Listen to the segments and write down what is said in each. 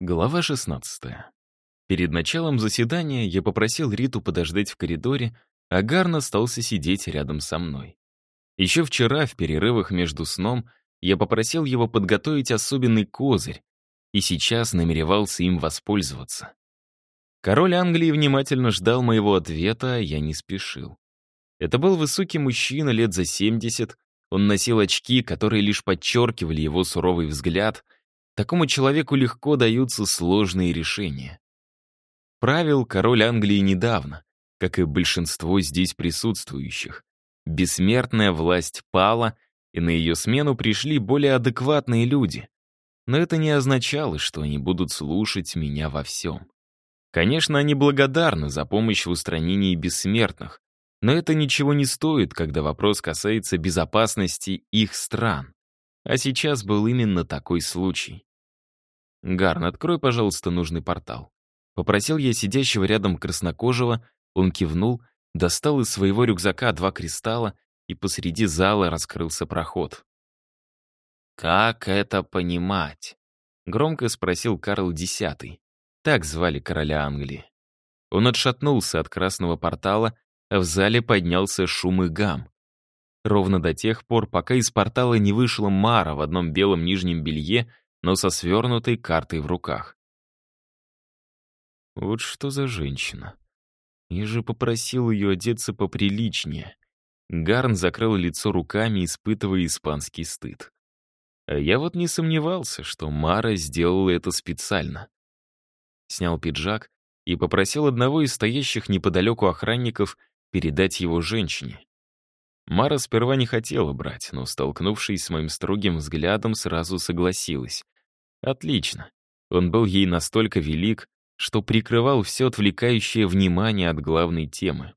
Глава 16. Перед началом заседания я попросил Риту подождать в коридоре, а Гарн остался сидеть рядом со мной. Еще вчера, в перерывах между сном, я попросил его подготовить особенный козырь, и сейчас намеревался им воспользоваться. Король Англии внимательно ждал моего ответа, а я не спешил. Это был высокий мужчина лет за 70, он носил очки, которые лишь подчеркивали его суровый взгляд — Такому человеку легко даются сложные решения. Правил король Англии недавно, как и большинство здесь присутствующих. Бессмертная власть пала, и на ее смену пришли более адекватные люди. Но это не означало, что они будут слушать меня во всем. Конечно, они благодарны за помощь в устранении бессмертных, но это ничего не стоит, когда вопрос касается безопасности их стран. А сейчас был именно такой случай. «Гарн, открой, пожалуйста, нужный портал». Попросил я сидящего рядом краснокожего, он кивнул, достал из своего рюкзака два кристалла, и посреди зала раскрылся проход. «Как это понимать?» — громко спросил Карл X. Так звали короля Англии. Он отшатнулся от красного портала, а в зале поднялся шум и гам. Ровно до тех пор, пока из портала не вышла Мара в одном белом нижнем белье но со свернутой картой в руках. Вот что за женщина. Я же попросил ее одеться поприличнее. Гарн закрыл лицо руками, испытывая испанский стыд. А я вот не сомневался, что Мара сделала это специально. Снял пиджак и попросил одного из стоящих неподалеку охранников передать его женщине. Мара сперва не хотела брать, но, столкнувшись с моим строгим взглядом, сразу согласилась. Отлично. Он был ей настолько велик, что прикрывал все отвлекающее внимание от главной темы.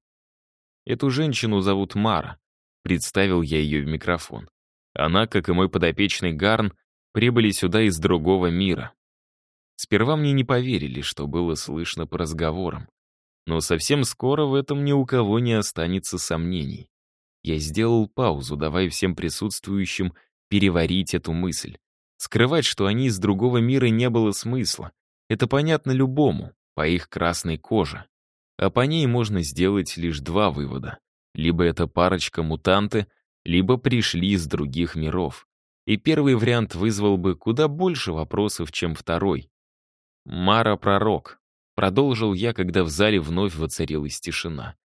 Эту женщину зовут Мара. Представил я ее в микрофон. Она, как и мой подопечный Гарн, прибыли сюда из другого мира. Сперва мне не поверили, что было слышно по разговорам. Но совсем скоро в этом ни у кого не останется сомнений. Я сделал паузу, давая всем присутствующим переварить эту мысль. Скрывать, что они из другого мира, не было смысла. Это понятно любому, по их красной коже. А по ней можно сделать лишь два вывода. Либо это парочка мутанты, либо пришли из других миров. И первый вариант вызвал бы куда больше вопросов, чем второй. «Мара пророк», — продолжил я, когда в зале вновь воцарилась тишина.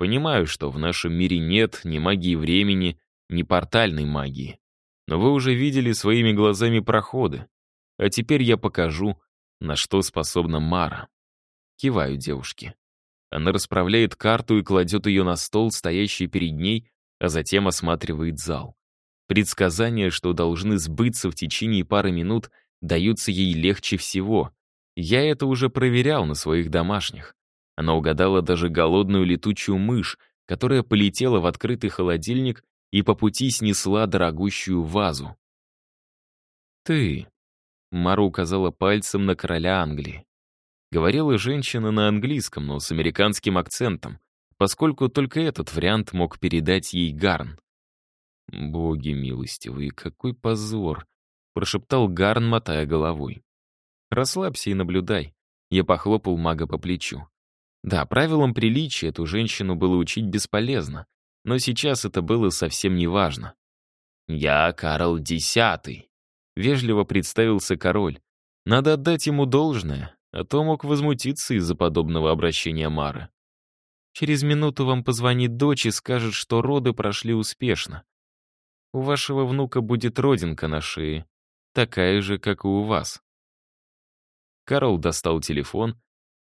Понимаю, что в нашем мире нет ни магии времени, ни портальной магии. Но вы уже видели своими глазами проходы. А теперь я покажу, на что способна Мара. Киваю девушке. Она расправляет карту и кладет ее на стол, стоящий перед ней, а затем осматривает зал. Предсказания, что должны сбыться в течение пары минут, даются ей легче всего. Я это уже проверял на своих домашних. Она угадала даже голодную летучую мышь, которая полетела в открытый холодильник и по пути снесла дорогущую вазу. «Ты», — Мара указала пальцем на короля Англии. Говорила женщина на английском, но с американским акцентом, поскольку только этот вариант мог передать ей Гарн. «Боги милостивые, какой позор!» — прошептал Гарн, мотая головой. «Расслабься и наблюдай». Я похлопал мага по плечу. Да, правилам приличия эту женщину было учить бесполезно, но сейчас это было совсем не важно. «Я Карл Десятый», — вежливо представился король. Надо отдать ему должное, а то мог возмутиться из-за подобного обращения Мары. Через минуту вам позвонит дочь и скажет, что роды прошли успешно. У вашего внука будет родинка на шее, такая же, как и у вас. Карл достал телефон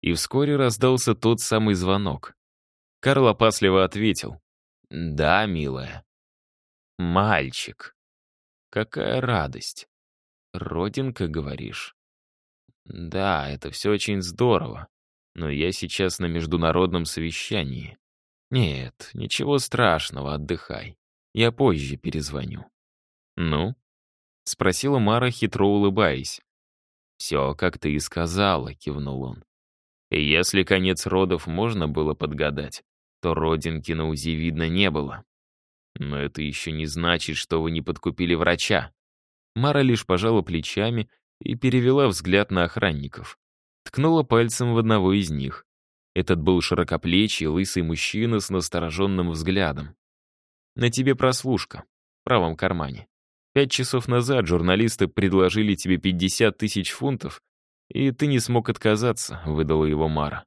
и вскоре раздался тот самый звонок. Карл опасливо ответил. «Да, милая». «Мальчик». «Какая радость». «Родинка, говоришь?» «Да, это все очень здорово, но я сейчас на международном совещании. Нет, ничего страшного, отдыхай. Я позже перезвоню». «Ну?» — спросила Мара, хитро улыбаясь. «Все, как ты и сказала», — кивнул он. И если конец родов можно было подгадать, то родинки на УЗИ видно не было. Но это еще не значит, что вы не подкупили врача. Мара лишь пожала плечами и перевела взгляд на охранников. Ткнула пальцем в одного из них. Этот был широкоплечий, лысый мужчина с настороженным взглядом. «На тебе прослушка. В правом кармане. Пять часов назад журналисты предложили тебе 50 тысяч фунтов, и ты не смог отказаться», — выдала его Мара.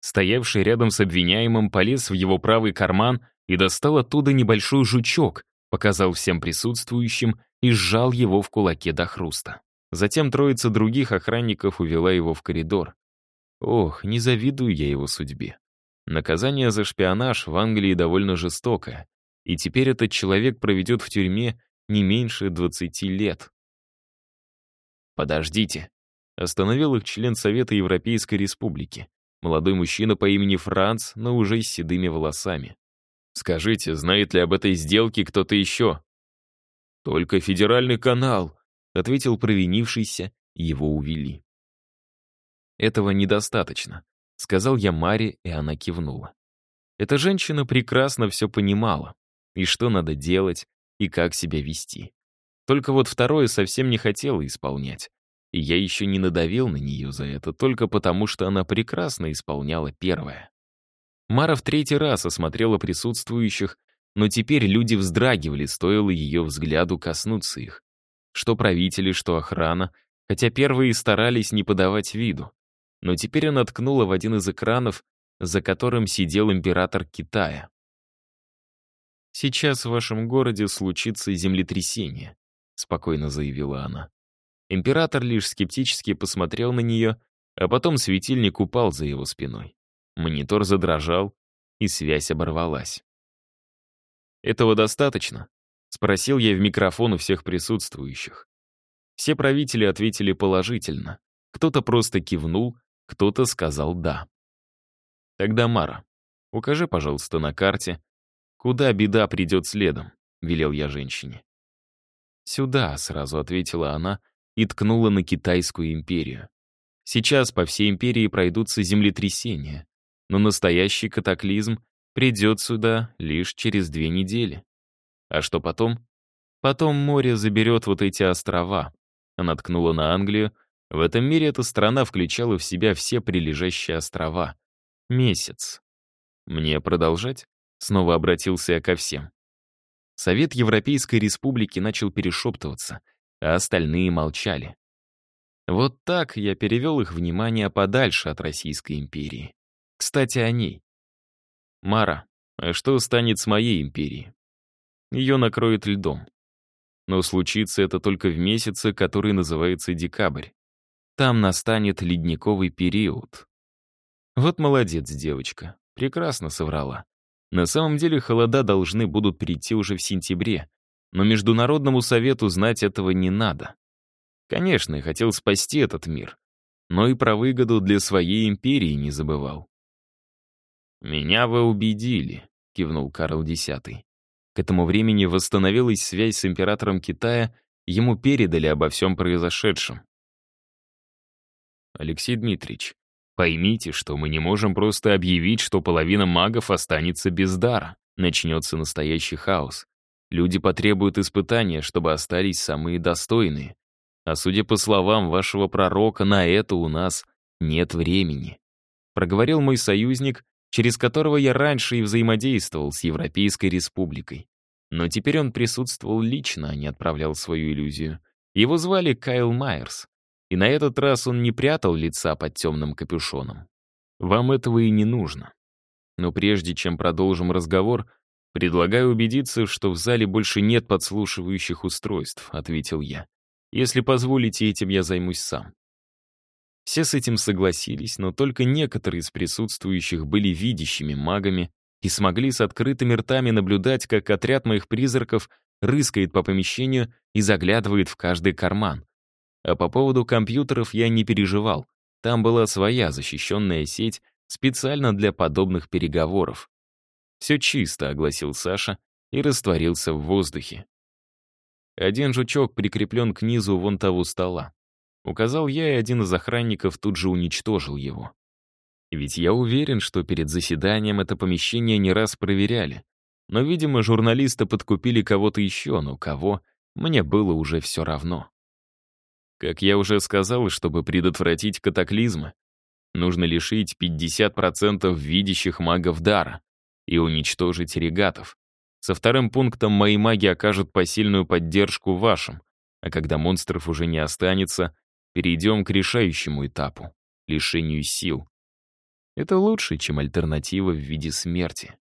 Стоявший рядом с обвиняемым полез в его правый карман и достал оттуда небольшой жучок, показал всем присутствующим и сжал его в кулаке до хруста. Затем троица других охранников увела его в коридор. Ох, не завидую я его судьбе. Наказание за шпионаж в Англии довольно жестокое, и теперь этот человек проведет в тюрьме не меньше 20 лет. «Подождите», — остановил их член Совета Европейской Республики, молодой мужчина по имени Франц, но уже с седыми волосами. «Скажите, знает ли об этой сделке кто-то еще?» «Только федеральный канал», — ответил провинившийся, его увели. «Этого недостаточно», — сказал я Маре, и она кивнула. Эта женщина прекрасно все понимала, и что надо делать, и как себя вести. Только вот второе совсем не хотела исполнять. И я еще не надавил на нее за это, только потому что она прекрасно исполняла первое. Мара в третий раз осмотрела присутствующих, но теперь люди вздрагивали, стоило ее взгляду коснуться их. Что правители, что охрана, хотя первые старались не подавать виду. Но теперь она ткнула в один из экранов, за которым сидел император Китая. «Сейчас в вашем городе случится землетрясение», — спокойно заявила она. Император лишь скептически посмотрел на нее, а потом светильник упал за его спиной. Монитор задрожал, и связь оборвалась. «Этого достаточно?» — спросил я в микрофон у всех присутствующих. Все правители ответили положительно. Кто-то просто кивнул, кто-то сказал «да». «Тогда, Мара, укажи, пожалуйста, на карте, «Куда беда придет следом?» — велел я женщине. «Сюда», — сразу ответила она и ткнула на Китайскую империю. Сейчас по всей империи пройдутся землетрясения, но настоящий катаклизм придет сюда лишь через две недели. А что потом? Потом море заберет вот эти острова. Она ткнула на Англию. В этом мире эта страна включала в себя все прилежащие острова. Месяц. Мне продолжать? Снова обратился я ко всем. Совет Европейской Республики начал перешептываться, а остальные молчали. Вот так я перевел их внимание подальше от Российской империи. Кстати, о ней. Мара, а что станет с моей империей? Ее накроет льдом. Но случится это только в месяце, который называется декабрь. Там настанет ледниковый период. Вот молодец девочка, прекрасно соврала. На самом деле холода должны будут прийти уже в сентябре, но Международному совету знать этого не надо. Конечно, я хотел спасти этот мир, но и про выгоду для своей империи не забывал. «Меня вы убедили», — кивнул Карл X. К этому времени восстановилась связь с императором Китая, ему передали обо всем произошедшем. «Алексей Дмитриевич, Поймите, что мы не можем просто объявить, что половина магов останется без дара. Начнется настоящий хаос. Люди потребуют испытания, чтобы остались самые достойные. А судя по словам вашего пророка, на это у нас нет времени. Проговорил мой союзник, через которого я раньше и взаимодействовал с Европейской Республикой. Но теперь он присутствовал лично, а не отправлял свою иллюзию. Его звали Кайл Майерс. И на этот раз он не прятал лица под темным капюшоном. Вам этого и не нужно. Но прежде чем продолжим разговор, предлагаю убедиться, что в зале больше нет подслушивающих устройств, ответил я. Если позволите, этим я займусь сам. Все с этим согласились, но только некоторые из присутствующих были видящими магами и смогли с открытыми ртами наблюдать, как отряд моих призраков рыскает по помещению и заглядывает в каждый карман, а по поводу компьютеров я не переживал. Там была своя защищенная сеть специально для подобных переговоров. «Все чисто», — огласил Саша и растворился в воздухе. Один жучок прикреплен к низу вон того стола. Указал я, и один из охранников тут же уничтожил его. Ведь я уверен, что перед заседанием это помещение не раз проверяли. Но, видимо, журналисты подкупили кого-то еще, но кого, мне было уже все равно. Как я уже сказал, чтобы предотвратить катаклизмы, нужно лишить 50% видящих магов дара и уничтожить регатов. Со вторым пунктом мои маги окажут посильную поддержку вашим, а когда монстров уже не останется, перейдем к решающему этапу — лишению сил. Это лучше, чем альтернатива в виде смерти.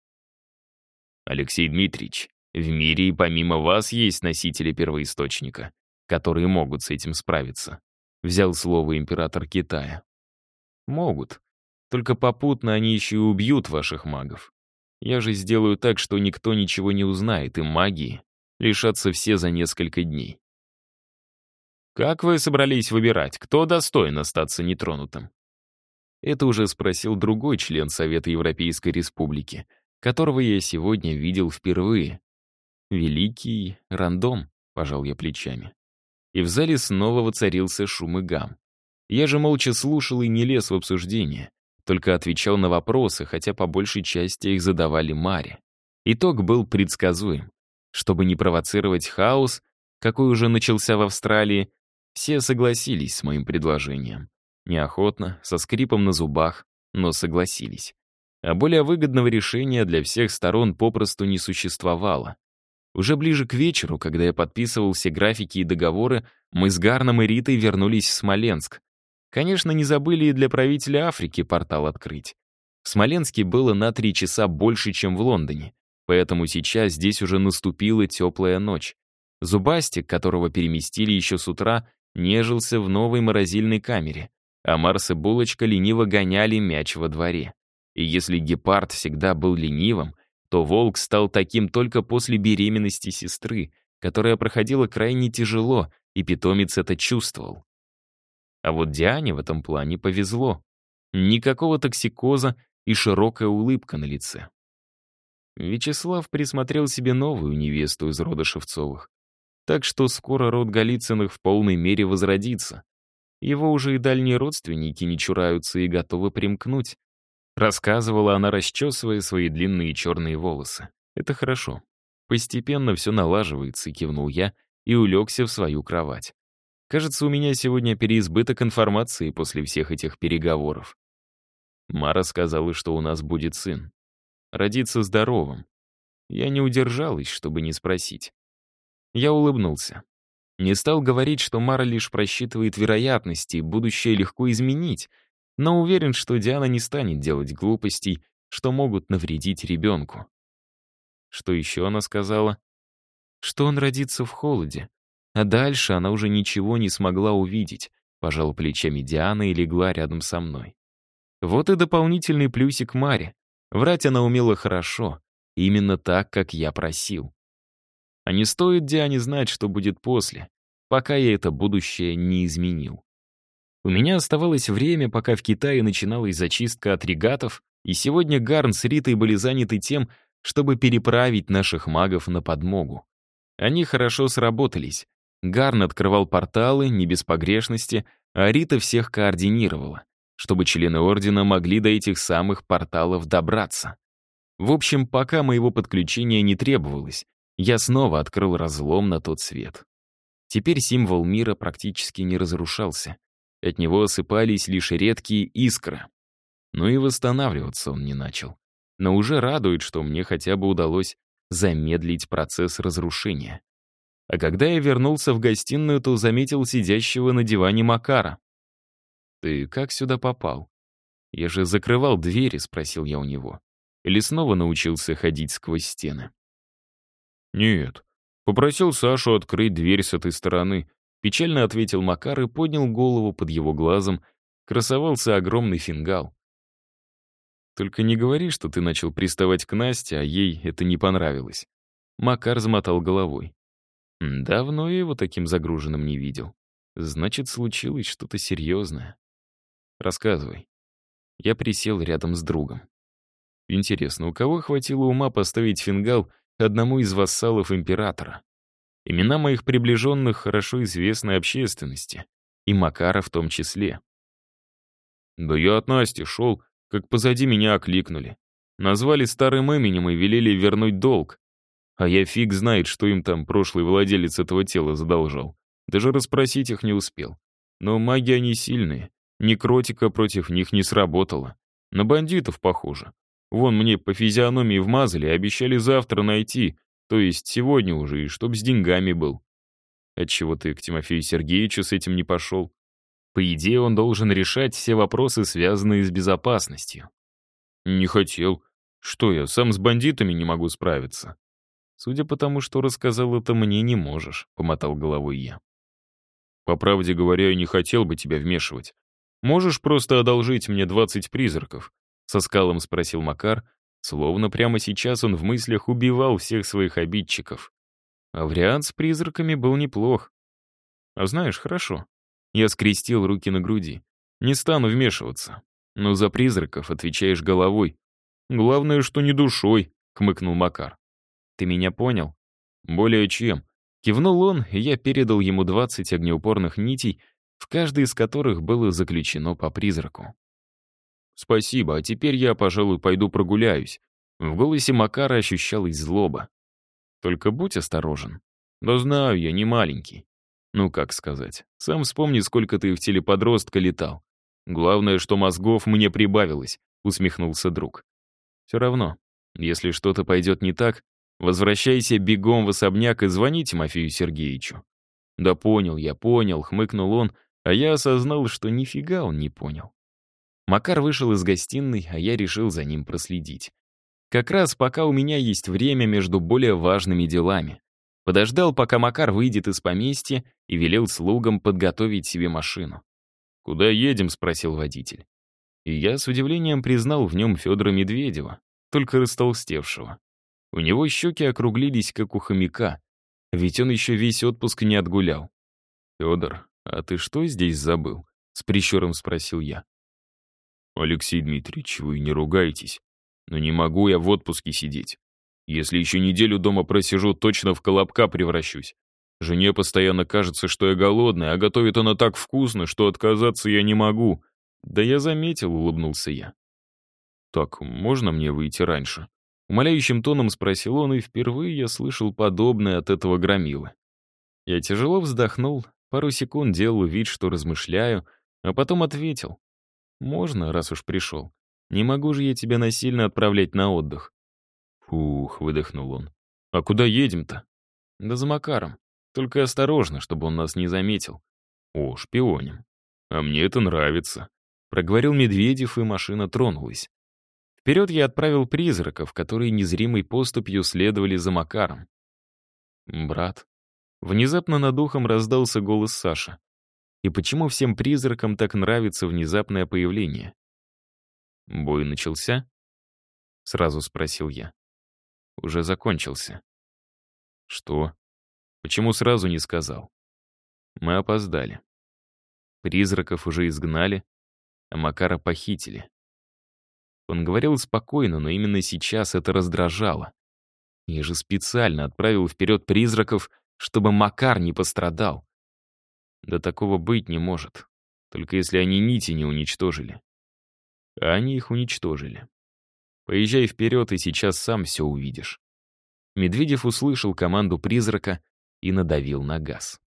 Алексей Дмитриевич, в мире и помимо вас есть носители первоисточника, которые могут с этим справиться. Взял слово император Китая. Могут. Только попутно они еще и убьют ваших магов. Я же сделаю так, что никто ничего не узнает, и магии лишатся все за несколько дней. Как вы собрались выбирать, кто достоин остаться нетронутым? Это уже спросил другой член Совета Европейской Республики, которого я сегодня видел впервые. Великий рандом, пожал я плечами. И в зале снова воцарился шум и гам. Я же молча слушал и не лез в обсуждение, только отвечал на вопросы, хотя по большей части их задавали Маре. Итог был предсказуем. Чтобы не провоцировать хаос, какой уже начался в Австралии, все согласились с моим предложением. Неохотно, со скрипом на зубах, но согласились. А более выгодного решения для всех сторон попросту не существовало. Уже ближе к вечеру, когда я подписывал все графики и договоры, мы с Гарном и Ритой вернулись в Смоленск, Конечно, не забыли и для правителя Африки портал открыть. В Смоленске было на три часа больше, чем в Лондоне, поэтому сейчас здесь уже наступила теплая ночь. Зубастик, которого переместили еще с утра, нежился в новой морозильной камере, а Марс и Булочка лениво гоняли мяч во дворе. И если гепард всегда был ленивым, то волк стал таким только после беременности сестры, которая проходила крайне тяжело, и питомец это чувствовал. А вот Диане в этом плане повезло. Никакого токсикоза и широкая улыбка на лице. Вячеслав присмотрел себе новую невесту из рода Шевцовых. Так что скоро род Голицыных в полной мере возродится. Его уже и дальние родственники не чураются и готовы примкнуть. Рассказывала она, расчесывая свои длинные черные волосы. Это хорошо. Постепенно все налаживается, кивнул я и улегся в свою кровать. Кажется, у меня сегодня переизбыток информации после всех этих переговоров. Мара сказала, что у нас будет сын. Родится здоровым. Я не удержалась, чтобы не спросить. Я улыбнулся. Не стал говорить, что Мара лишь просчитывает вероятности, будущее легко изменить, но уверен, что Диана не станет делать глупостей, что могут навредить ребенку. Что еще она сказала? Что он родится в холоде, а дальше она уже ничего не смогла увидеть, пожала плечами Диана и легла рядом со мной. Вот и дополнительный плюсик Маре. Врать она умела хорошо, именно так, как я просил. А не стоит Диане знать, что будет после, пока я это будущее не изменил. У меня оставалось время, пока в Китае начиналась зачистка от регатов, и сегодня Гарн с Ритой были заняты тем, чтобы переправить наших магов на подмогу. Они хорошо сработались, Гарн открывал порталы, не без погрешности, а Рита всех координировала, чтобы члены Ордена могли до этих самых порталов добраться. В общем, пока моего подключения не требовалось, я снова открыл разлом на тот свет. Теперь символ мира практически не разрушался. От него осыпались лишь редкие искры. Ну и восстанавливаться он не начал. Но уже радует, что мне хотя бы удалось замедлить процесс разрушения. А когда я вернулся в гостиную, то заметил сидящего на диване Макара. «Ты как сюда попал?» «Я же закрывал двери», — спросил я у него. Или снова научился ходить сквозь стены? «Нет. Попросил Сашу открыть дверь с этой стороны», — печально ответил Макар и поднял голову под его глазом. Красовался огромный фингал. «Только не говори, что ты начал приставать к Насте, а ей это не понравилось». Макар замотал головой. Давно я его таким загруженным не видел. Значит, случилось что-то серьезное. Рассказывай. Я присел рядом с другом. Интересно, у кого хватило ума поставить фингал одному из вассалов императора? Имена моих приближенных хорошо известны общественности, и Макара в том числе. Да я от Насти шел, как позади меня окликнули. Назвали старым именем и велели вернуть долг. А я фиг знает, что им там прошлый владелец этого тела задолжал. Даже расспросить их не успел. Но маги они сильные. Некротика против них не сработала. На бандитов похоже. Вон мне по физиономии вмазали, обещали завтра найти, то есть сегодня уже, и чтоб с деньгами был. Отчего ты к Тимофею Сергеевичу с этим не пошел? По идее, он должен решать все вопросы, связанные с безопасностью. Не хотел. Что я, сам с бандитами не могу справиться? Судя по тому, что рассказал это мне, не можешь, помотал головой я. По правде говоря, я не хотел бы тебя вмешивать. Можешь просто одолжить мне 20 призраков? Со скалом спросил Макар, словно прямо сейчас он в мыслях убивал всех своих обидчиков. А вариант с призраками был неплох. А знаешь, хорошо. Я скрестил руки на груди. Не стану вмешиваться. Но за призраков отвечаешь головой. Главное, что не душой, хмыкнул Макар. Ты меня понял? Более чем. Кивнул он, и я передал ему 20 огнеупорных нитей, в каждой из которых было заключено по призраку. «Спасибо, а теперь я, пожалуй, пойду прогуляюсь». В голосе Макара ощущалась злоба. Только будь осторожен. Да знаю, я не маленький. Ну, как сказать. Сам вспомни, сколько ты в теле подростка летал. Главное, что мозгов мне прибавилось, усмехнулся друг. Все равно, если что-то пойдет не так, возвращайся бегом в особняк и звони Тимофею Сергеевичу. Да понял я, понял, хмыкнул он, а я осознал, что нифига он не понял. Макар вышел из гостиной, а я решил за ним проследить. Как раз пока у меня есть время между более важными делами. Подождал, пока Макар выйдет из поместья и велел слугам подготовить себе машину. «Куда едем?» — спросил водитель. И я с удивлением признал в нем Федора Медведева, только растолстевшего. У него щеки округлились, как у хомяка, ведь он еще весь отпуск не отгулял. «Федор, а ты что здесь забыл?» — с прищуром спросил я. «Алексей Дмитриевич, вы не ругайтесь. Но не могу я в отпуске сидеть. Если еще неделю дома просижу, точно в колобка превращусь. Жене постоянно кажется, что я голодный, а готовит она так вкусно, что отказаться я не могу. Да я заметил, улыбнулся я. Так, можно мне выйти раньше? Умоляющим тоном спросил он, и впервые я слышал подобное от этого громилы. Я тяжело вздохнул, пару секунд делал вид, что размышляю, а потом ответил. «Можно, раз уж пришел. Не могу же я тебя насильно отправлять на отдых. Фух, выдохнул он. А куда едем-то? Да за Макаром. Только осторожно, чтобы он нас не заметил. О, шпионим. А мне это нравится. Проговорил Медведев, и машина тронулась. Вперед я отправил призраков, которые незримой поступью следовали за Макаром. «Брат». Внезапно над ухом раздался голос Саши. И почему всем призракам так нравится внезапное появление? «Бой начался?» — сразу спросил я. «Уже закончился». «Что? Почему сразу не сказал?» «Мы опоздали. Призраков уже изгнали, а Макара похитили». Он говорил спокойно, но именно сейчас это раздражало. Я же специально отправил вперед призраков, чтобы Макар не пострадал. Да такого быть не может, только если они нити не уничтожили а они их уничтожили. Поезжай вперед, и сейчас сам все увидишь. Медведев услышал команду призрака и надавил на газ.